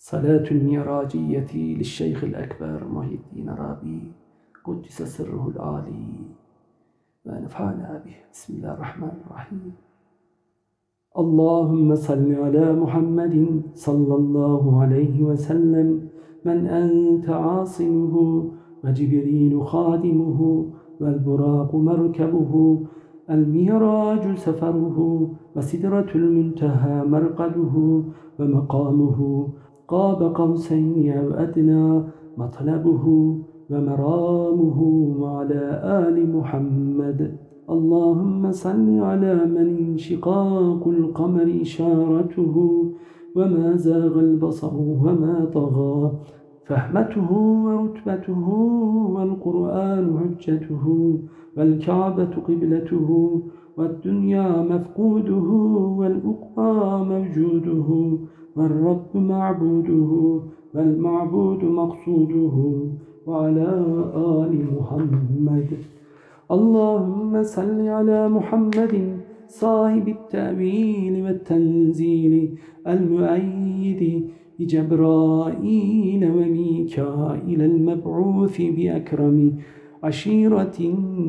صلاة الميراجية للشيخ الأكبر محي الدين رابي قدس سره العالي ونفعنا به. بسم الله الرحمن الرحيم. اللهم صل على محمد صلى الله عليه وسلم. من أنت عاصمه؟ وجبريل خادمه. والبراق مركبه. الميراج سفره. وسدرة المنتهى مرقده. ومقامه قاب قوسين أو أدنى مطلبه ومرامه وعلى آل محمد. اللهم صل على من انشقاق القمر إشارته وما زاغ البصر وما طغى. فهمته ورتبته والقرآن حجته والكعبة قبلته والدنيا مفقوده والأقوى موجوده. والرب معبوده والمعبود مقصوده وعلى آل محمد. اللهم صل على محمد صاحب التأويل والتنزيل المؤيد بجبرائيل وميكائيل المبعوث بأكرم. عشيرة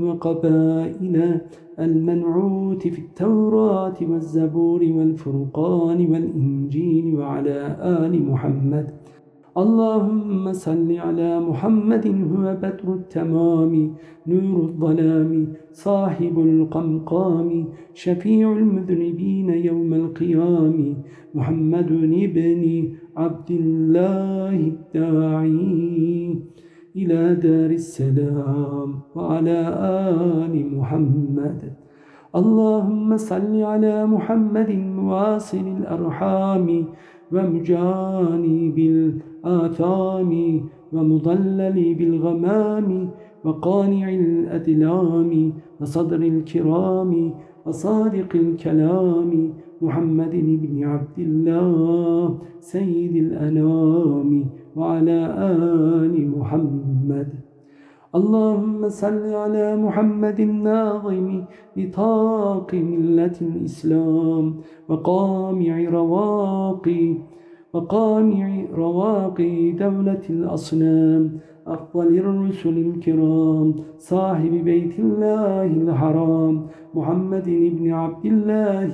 وقبائل المنعوت في التوراة والزبور والفرقان والإنجيل وعلى آل محمد. اللهم صل على محمد هو بدر التمام نور الظلام صاحب القمقام شفيع المذنبين يوم القيام محمد ابن عبد الله الداعي. إلى دار السلام وعلى آل محمد. اللهم صل على محمد واصل الأرحام ومجانب الآثام ومضلل بالغمام وقانع الأدلام وصدر الكرام وصادق الكلام محمد بن عبد الله سيد الأنام وعلى آل محمد. اللهم صل على محمد الناظم بطاق ملة الإسلام وقامع رواقي وقامع رواقي دولة الأصنام أفضل الرسل الكرام صاحب بيت الله الحرام محمد بن عبد الله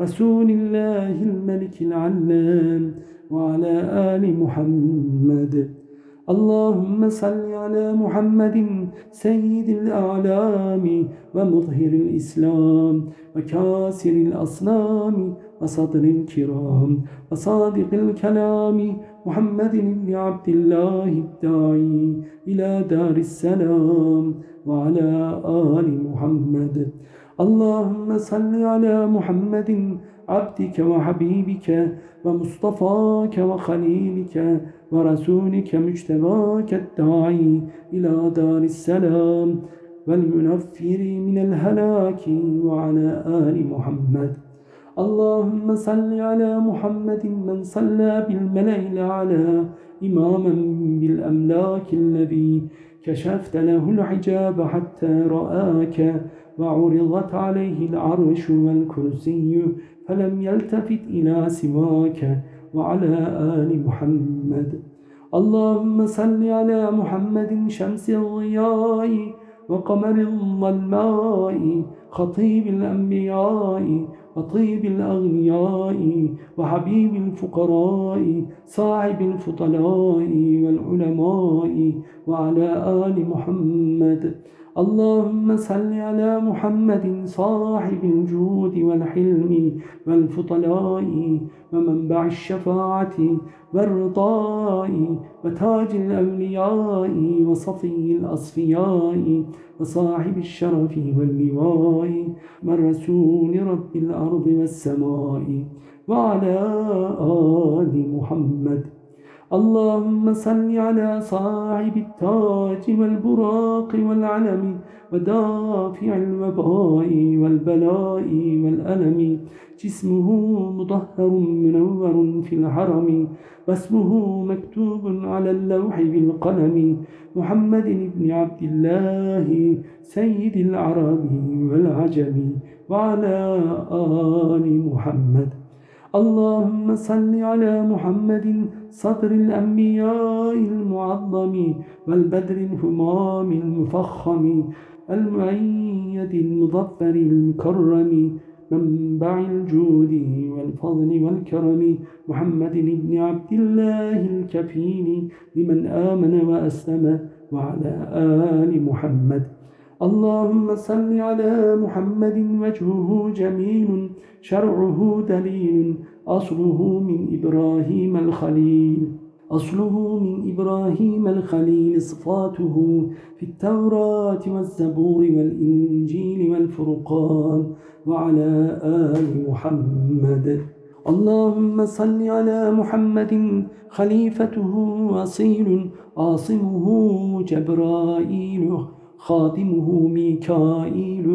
رسول الله الملك العلام وعلى آل محمد. اللهم صل على محمد سيد الأعلام ومظهر الإسلام وكاسر الأصنام وصدر الكرام وصادق الكلام محمد بن عبد الله الداعي إلى دار السلام وعلى آل محمد. اللهم صل على محمد عبدك وحبيبك ومصطفاك وخليلك ورسولك مجتباك الداعي إلى دار السلام والمنفر من الهلاك وعلى آل محمد. اللهم صل على محمد من صلى بالملائل على إماما بالأملاك الذي كشفت له الحجاب حتى رآك وعرضت عليه العرش والكرسي فلم يلتفت إلى سواك. وعلى آل محمد. اللهم صل على محمد شمس الضياء وقمر الظلماء خطيب الأنبياء وطيب الأغنياء وحبيب الفقراء صاحب الفضلاء والعلماء وعلى آل محمد. اللهم صل على محمد صاحب الجود والحلم والفضلاء ومنبع الشفاعة والرضاء وتاج الأولياء وصفي الأصفياء وصاحب الشرف واللواء من رسول رب الأرض والسماء وعلى آل محمد اللهم صل على صاحب التاج والبراق والعلم ودافع الوباء والبلاء والألم. جسمه مطهر منور في الحرم واسمه مكتوب على اللوح بالقلم. محمد بن عبد الله سيد العرب والعجم وعلى آل محمد. اللهم صل على محمد صدر الأنبياء المعظم والبدر الهمام المفخم المعيد المظفر المكرم منبع الجود والفضل والكرم محمد بن عبد الله الكفين لمن آمن وأسلم وعلى آل محمد. اللهم صل على محمد وجهه جميل شرعه دليل أصله من إبراهيم الخليل. أصله من إبراهيم الخليل صفاته في التوراة والزبور والإنجيل والفرقان وعلى آل محمد. اللهم صل على محمد خليفته أصيل عاصمه جبرائيل. خادمه ميكائيل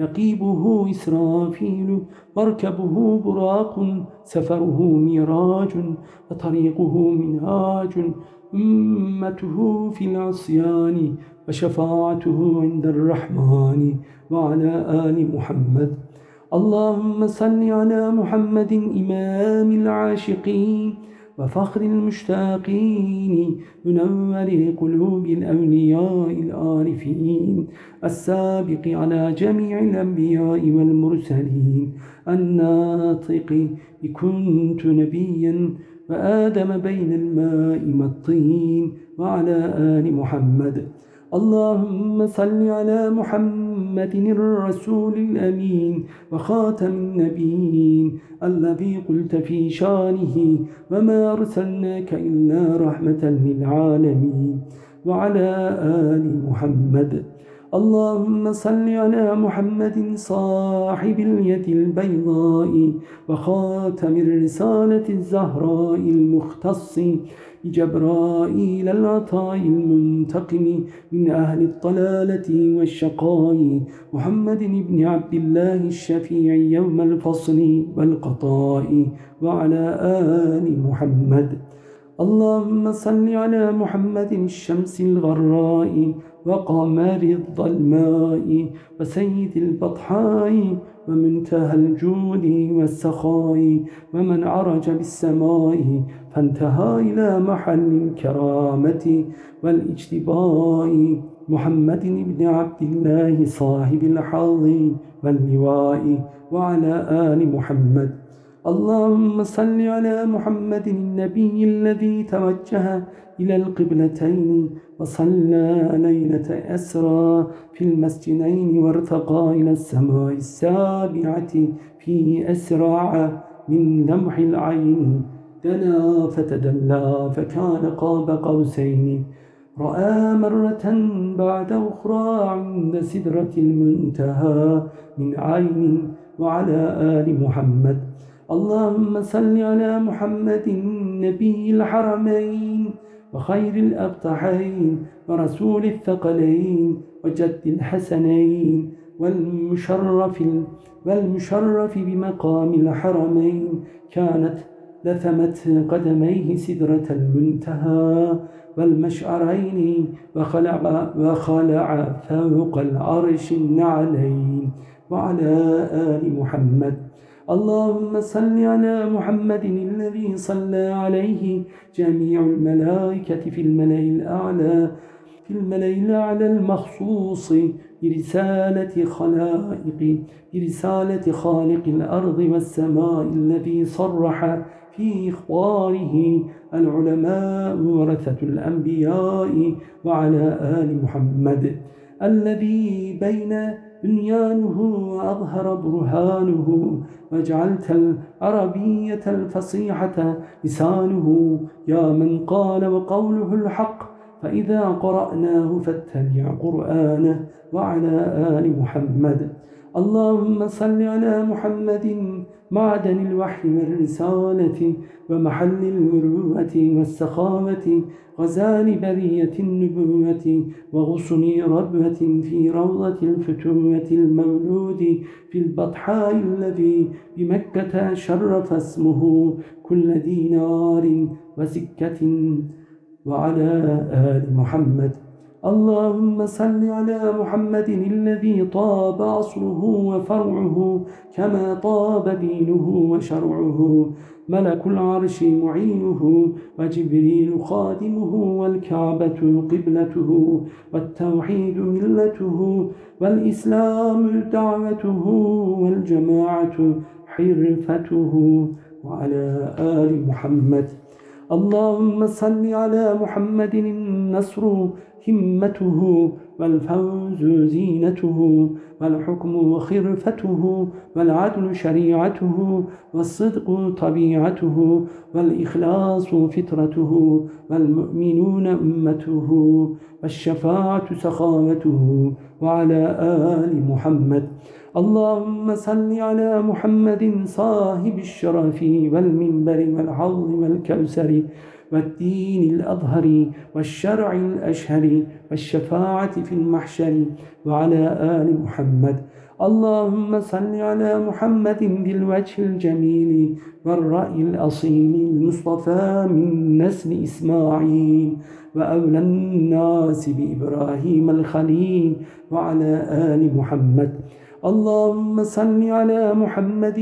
نقيبه إسرافيل مركبه براق سفره ميراج وطريقه منهاج أمته في العصيان وشفاعته عند الرحمن وعلى آل محمد. اللهم صل على محمد إمام العاشقين وفخر المشتاقين منور قلوب الأولياء العارفين. السابق على جميع الأنبياء والمرسلين. الناطق كنت نبيا وآدم بين الماء والطين وعلى آل محمد. اللهم صل على محمد الرسول الأمين وخاتم النبيين الذي قلت في شانه وما أرسلناك إلا رحمة للعالمين وعلى آل محمد. اللهم صل على محمد صاحب اليد البيضاء وخاتم الرسالة الزهراء المختص جبرائيل العطاء المنتقم من أهل الطلالة والشقاء محمد بن عبد الله الشفيع يوم الفصل والقطاء وعلى آل محمد. اللهم صل على محمد الشمس الغراء وقمر الظلماء وسيد البطحاء ومنتهى الجود والسخاء ومن عرج بالسماء فانتهى إلى محل الكرامة والاجتباء. محمد بن عبد الله صاحب الحظ واللواء وعلى آل محمد. اللهم صل على محمد النبي الذي توجه إلى القبلتين وصلى ليلة أسرى في المسجدين وارتقى إلى السماء السابعة في أسرع من لمح العين. دنا فتدلى فكان قاب قوسين. رأى مرة بعد أخرى عند سدرة المنتهى من عين وعلى آل محمد. اللهم صل على محمد نبي الحرمين وخير الأبطحين ورسول الثقلين وجد الحسنين والمشرف, والمشرف بمقام الحرمين. كانت لثمت قدميه سدرة المنتهى والمشعرين وخلع, وخلع فوق العرش النعلين. وعلى آل محمد اللهم صل على محمد الذي صلى عليه جميع الملائكة في الملأ الأعلى في الملأ الأعلى المخصوص برسالة خلائق برسالة خالق الأرض والسماء الذي صرح في إخباره العلماء ورثة الأنبياء وعلى آل محمد. الذي بين بنيانه وأظهر برهانه وجعلت العربية الفصيحة لسانه. يا من قال وقوله الحق فإذا قرأناه فاتبع قرآنه وعلى آل محمد. اللهم صل على محمد معدن الوحي والرسالة ومحل المروة والسخامة غزال برية النبوة وغصن ربوة في روضة الفتوة المولود في البطحاء الذي بمكة شرف اسمه كل دينار وسكة وعلى آل محمد. اللهم صل على محمد الذي طاب عصره وفرعه كما طاب دينه وشرعه. ملك العرش معينه وجبريل خادمه والكعبة قبلته والتوحيد ملته والإسلام دعوته والجماعة حرفته وعلى آل محمد. اللهم صل على محمد النصر همته والفوز زينته والحكم خرفته والعدل شريعته والصدق طبيعته والإخلاص فطرته والمؤمنون أمته والشفاعة سخاوته وعلى آل محمد. اللهم صل على محمد صاحب الشرف والمنبر والعظ والكوسر والدين الأظهر والشرع الأشهر والشفاعة في المحشر وعلى آل محمد. اللهم صل على محمد بالوجه الجميل والرأي الأصيل المصطفى من نسل إسماعيل وأولى الناس بإبراهيم الخليل وعلى آل محمد. اللهم صل على محمد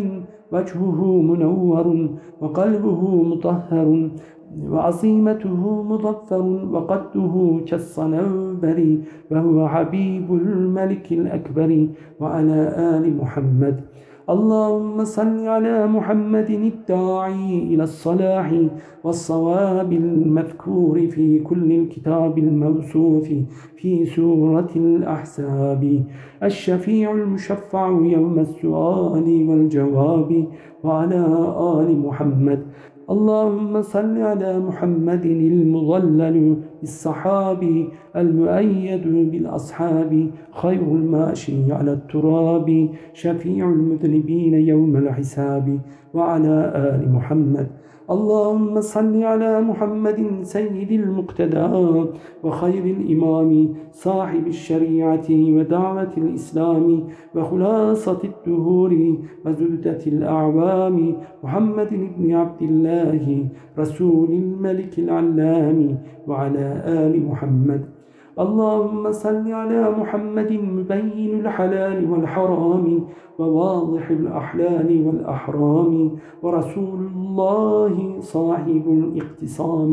وجهه منور وقلبه مطهر وعصيمته مظفر وقده كالصنوبر وهو حبيب الملك الأكبر وعلى آل محمد. اللهم صل على محمد الداعي إلى الصلاح والصواب المذكور في كل الكتاب الموصوف في سورة الأحساب الشفيع المشفع يوم السؤال والجواب وعلى آل محمد. اللهم صل على محمد المظلل بالصحاب المؤيد بالأصحاب خير الماشي على التراب شفيع المذنبين يوم الحساب وعلى آل محمد. اللهم صل على محمد سيد المقتدى وخير الإمام صاحب الشريعة ودعوة الإسلام وخلاصة الدهور وزبدة الأعوام محمد بن عبد الله رسول الملك العلام وعلى آل محمد. اللهم صل على محمد مبين الحلال والحرام وواضح الأحلال والأحرام ورسول الله صاحب الاقتصام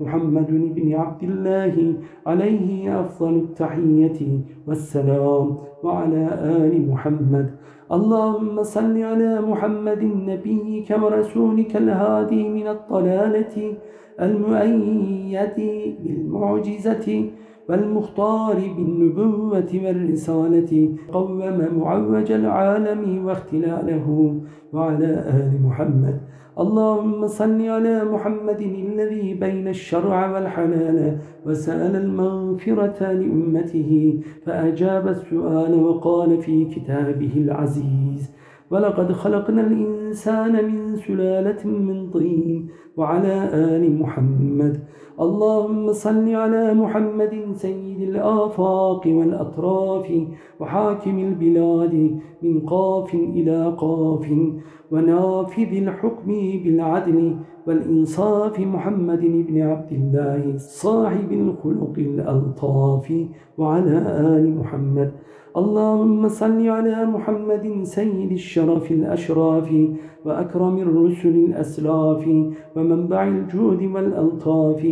محمد بن عبد الله عليه أفضل التحية والسلام وعلى آل محمد. اللهم صل على محمد نبيك ورسولك الهادي من الضلالة المؤيد بالمعجزة والمختار بالنبوة والرسالة. قوم معوج العالم واختلاله وعلى آل محمد. اللهم صل على محمد الذي بين الشرع والحلال وسأل المغفرة لأمته فأجاب السؤال وقال في كتابه العزيز ولقد خلقنا الإنسان من سلالة من طين وعلى آل محمد. اللهم صل على محمد سيد الآفاق والأطراف وحاكم البلاد من قاف إلى قاف ونافذ الحكم بالعدل والإنصاف محمد بن عبد الله صاحب الخلق الألطاف وعلى آل محمد. اللهم صل على محمد سيد الشرف الأشراف وأكرم الرسل الأسلاف ومنبع الجود والألطاف.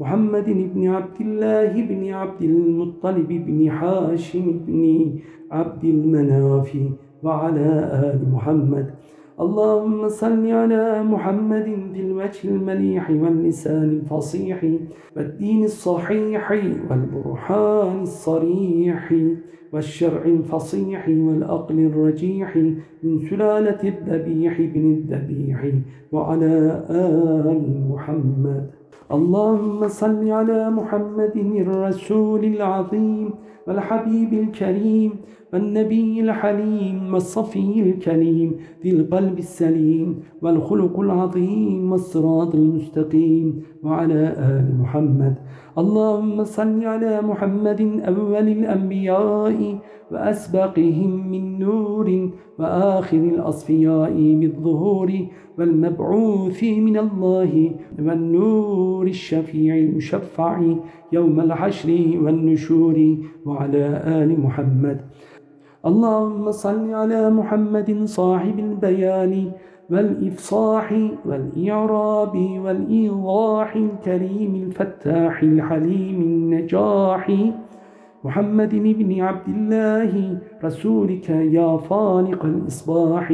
محمد بن عبد الله بن عبد المطلب بن حاشم بن عبد المناف وعلى آل محمد. اللهم صل على محمد بالوجه المليح واللسان الفصيح والدين الصحيح والبرهان الصريح والشرع الفصيح والأقل الرجيح من سلالة الذبيح بن الذبيح وعلى آل محمد. اللهم صل على محمد الرسول العظيم والحبيب الكريم والنبي الحليم والصفي الكريم ذي القلب السليم والخلق العظيم والصراط المستقيم وعلى آل محمد. اللهم صل على محمد أول الأنبياء وأسبقهم من نور وآخر الأصفياء بالظهور والمبعوث من الله والنور الشفيع المشفع يوم الحشر والنشور وعلى آل محمد. اللهم صل على محمد صاحب البيان والإفصاح والإعراب والإيضاح الكريم الفتاح الحليم النجاح. محمد بن عبد الله رسولك يا فالق الإصباح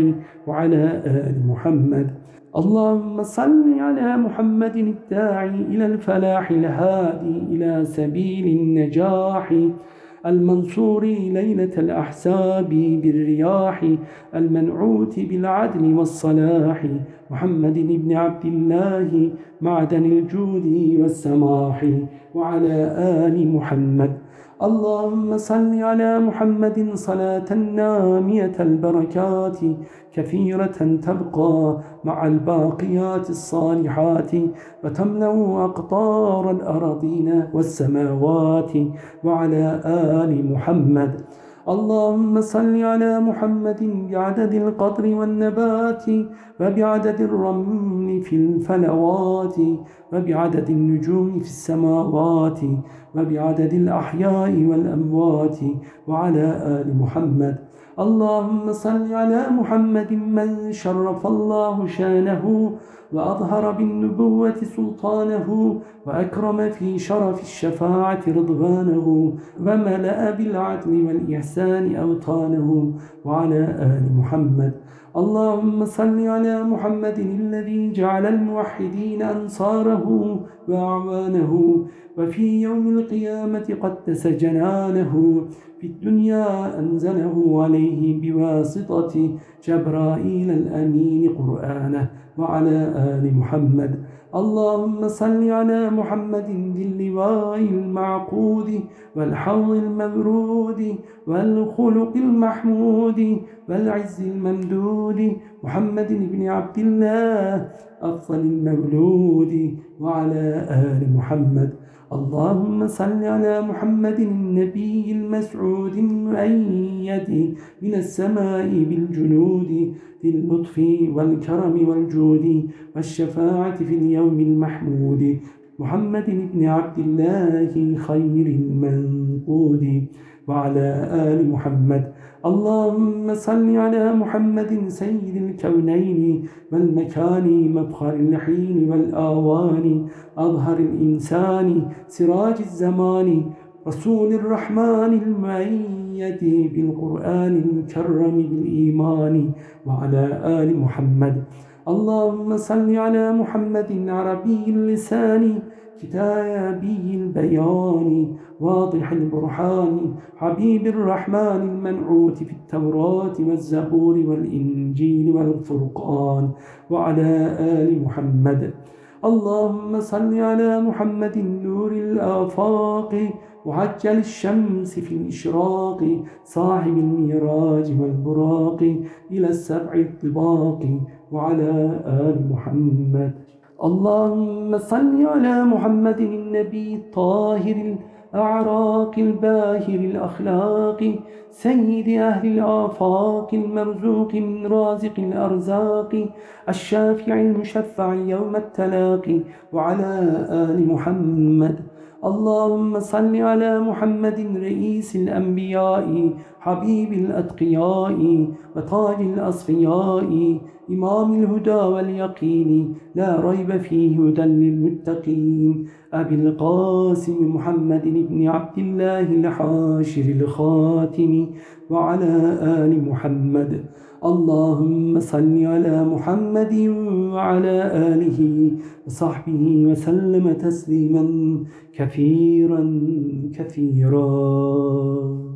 وعلى آل محمد. اللهم صل على محمد الداعي إلى الفلاح الهادي إلى سبيل النجاح. المنصور ليلة الأحساب بالرياح المنعوت بالعدل والصلاح. محمد بن عبد الله معدن الجود والسماح. وعلى آل محمد. اللهم صل على محمد صلاة نامية البركات كثيرة تبقى مع الباقيات الصالحات وتملأ أقطار الأراضين والسماوات وعلى آل محمد. اللهم صل على محمد بعدد القطر والنبات وبعدد الرمل في الفلوات وبعدد النجوم في السماوات وبعدد الأحياء والأموات وعلى آل محمد. اللهم صل على محمد من شرف الله شانه وأظهر بالنبوة سلطانه وأكرم في شرف الشفاعة رضوانه وملأ بالعدل والإحسان أوطانه وعلى آل محمد. اللهم صل على محمد الذي جعل الموحدين أنصاره وأعوانه وفي يوم القيامة قدس جنانه في الدنيا أنزله عليه بواسطة جبرائيل الأمين قرآنه وعلى آل محمد. اللهم صل على محمد ذي اللواء المعقود والحوض المبرود والخلق المحمود والعز الممدود محمد بن عبد الله أفضل المولود وعلى آل محمد. اللهم صل على محمد النبي المسعود المؤيد من السماء بالجنود ذي اللطف والكرم والجود والشفاعة في اليوم المحمود. محمد بن عبد الله خير المنقود. وعلى آل محمد. اللهم صل على محمد سيد الكونين والمكان مفخر الحين والآوان أظهر الإنسان سراج الزمان رسول الرحمن المعية بالقرآن المكرم بالإيمان وعلى آل محمد. اللهم صل على محمد عربي اللسان كتابي البيان واضح البرهان حبيب الرحمن المنعوت في التوراة والزبور والإنجيل والفرقان وعلى آل محمد. اللهم صل على محمد نور الآفاق وعجل الشمس في الإشراق صاحب الميراج والبراق إلى السبع الطباق وعلى آل محمد. اللهم صل على محمد النبي الطاهر الأعراق الباهر الأخلاق سيد أهل الآفاق المرزوق من رازق الأرزاق الشافع المشفع يوم التلاقي وعلى آل محمد اللهم صل على محمد رئيس الأنبياء حبيب الأتقياء وطاج الأصفياء إمام الهدى واليقين لا ريب فيه هدى للمتقين. أبي القاسم محمد بن عبد الله الحاشر الخاتم وعلى آل محمد. اللهم صل على محمد وعلى آله وصحبه وسلم تسليما كثيرا كثيرا.